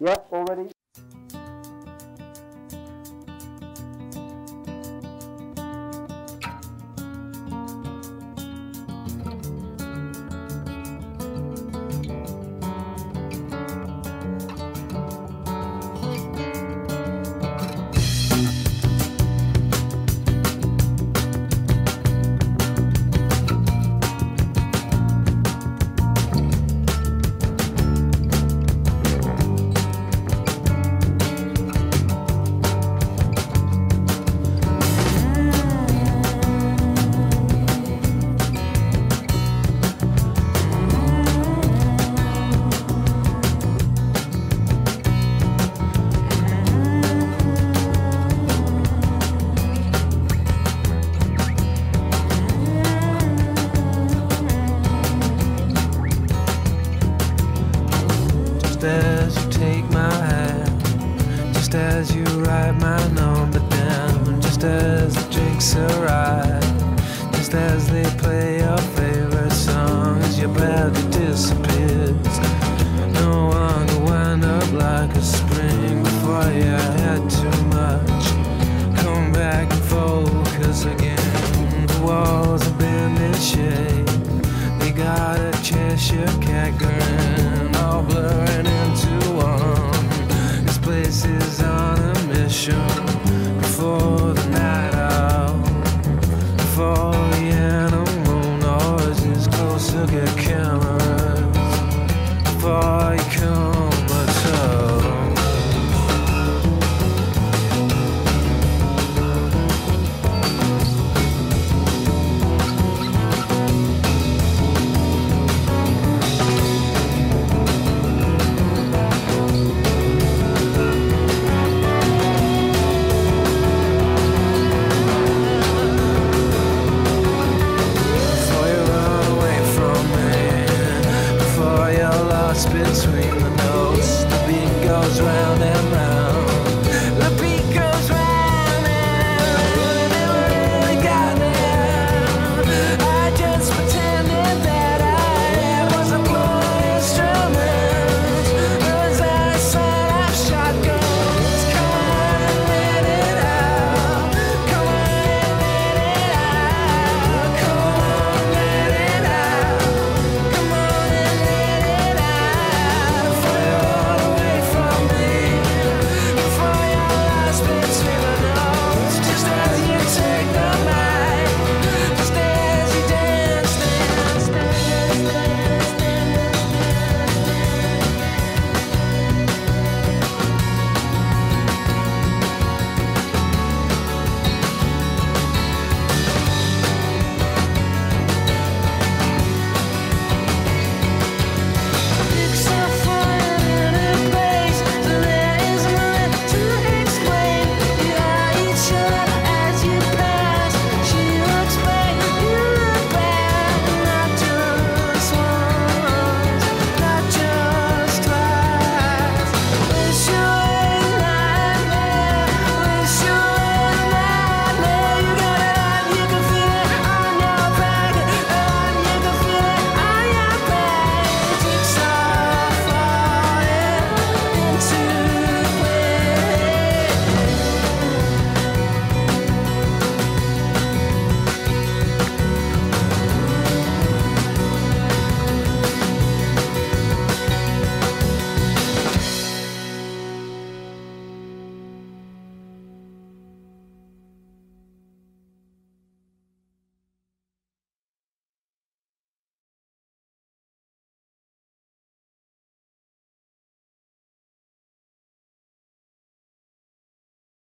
Yeah, already. Just as you take my hand, just as you write my number down, just as the drinks arrive, just as they play your favorite song, as your body disappears. No will wind up like a spring before you had too much. Come back and focus again. The walls have been in shape. They got a Cheshire cat grin, between the